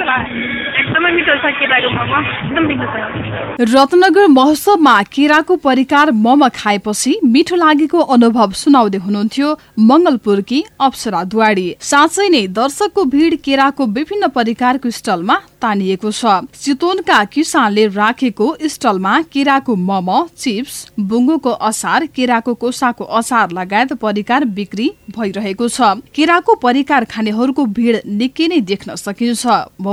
the Ratnanagar महोत्सवमा केराको परिकार मम खाएपछि मिठो लागेको अनुभव सुनाउँदै हुनुहुन्थ्यो मंगलपुरकी अप्सरा दुवाडी। साँच्चै नै दर्शकको भीड़ केराको विभिन्न परिकारको स्टलमा तानिएको छ। चितवनका किसानले राखेको स्टलमा केराको मम चिप्स बुङ्गोको असार केराको कोसाको असार लगायत परिकार बिक्री भइरहेको छ। केराको परिकार खानेहरूको भीड़ निकै नै देख्न सकिन्छ।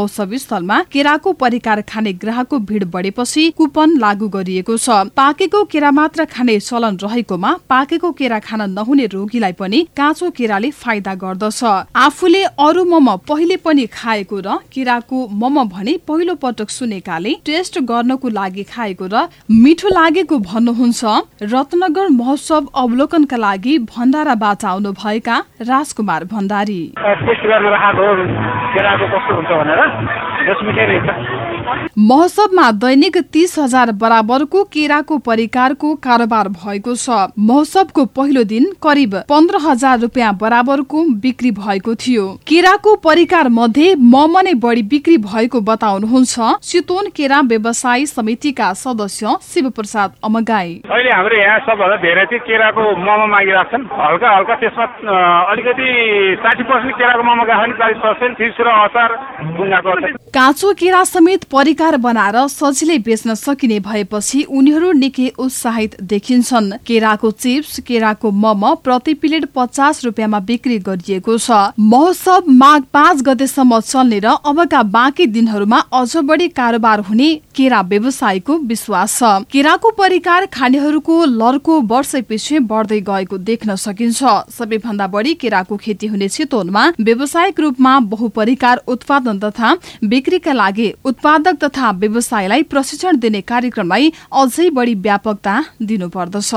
महोत्सव स्थलमा केराको परिकार खाने ग्राहकको भीड़ बढेपछि कुपन लागू गरिएको छ। पाकेको केरा मात्र खाने चलन रहेकोमा पाकेको केरा खान नहुने रोगीलाई पनि काँचो केराले फाइदा गर्दछ। आफूले अरू मम पहिले पनि खाएको र केराको मम भने पहिलो पटक सुनेकाले टेस्ट गर्नको लागि खाएको र मिठो लागेको भन्नुहुन्छ। रत्नगर महोत्सव अवलोकनका लागि भण्डाराबाट आउनु भएका राजकुमार भण्डारी। टेस्ट गर्न केराको कस्तो हुन्छ भनेर। महोत्सवमा दैनिक तीस हजार बराबरको केराको परिकारको कारोबार भएको छ। महोत्सवको पहिलो दिन करिब पन्ध्र हजार रुपियाँ बराबरको बिक्री भएको थियो। केराको परिकार मध्ये मम नै बढी बिक्री भएको बताउनुहुन्छ चितवन केरा व्यवसायी समितिका सदस्य शिव प्रसाद अमगाई। अहिले हाम्रो यहाँ सबभन्दा धेरै चाहिँ केराको मोमो मागिरहेको छन्। हल्का हल्का त्यसमा अलिकति साठी पर्सेन्ट केराको मोमो गएको छ नि चालिस पर्सेन्ट चिप्स र अचार काँचो केरा समेत परिकार बनाएर सजिलै बेच्न सकिने भएपछि उनीहरू निकै उत्साहित देखिन्छन्। केराको चिप्स केराको मम प्रति प्लेट पचास रुपियाँमा बिक्री गरिएको छ। महोत्सव माघ पाँच गतेसम्म चल्ने र अबका बाँकी दिनहरूमा अझ बढी कारोबार हुने केरा व्यवसायीको विश्वास छ। केराको परिकार खानेहरूको लर्को वर्षै पछि बढ्दै गएको देख्न सकिन्छ। सबैभन्दा बढी केराको खेती हुने चितवनमा व्यावसायिक रूपमा बहुपरिकार उत्पादन तथा बिक्रीका लागि उत्पादक तथा व्यवसायलाई प्रशिक्षण दिने कार्यक्रमलाई अझै बढी व्यापकता दिनुपर्दछ।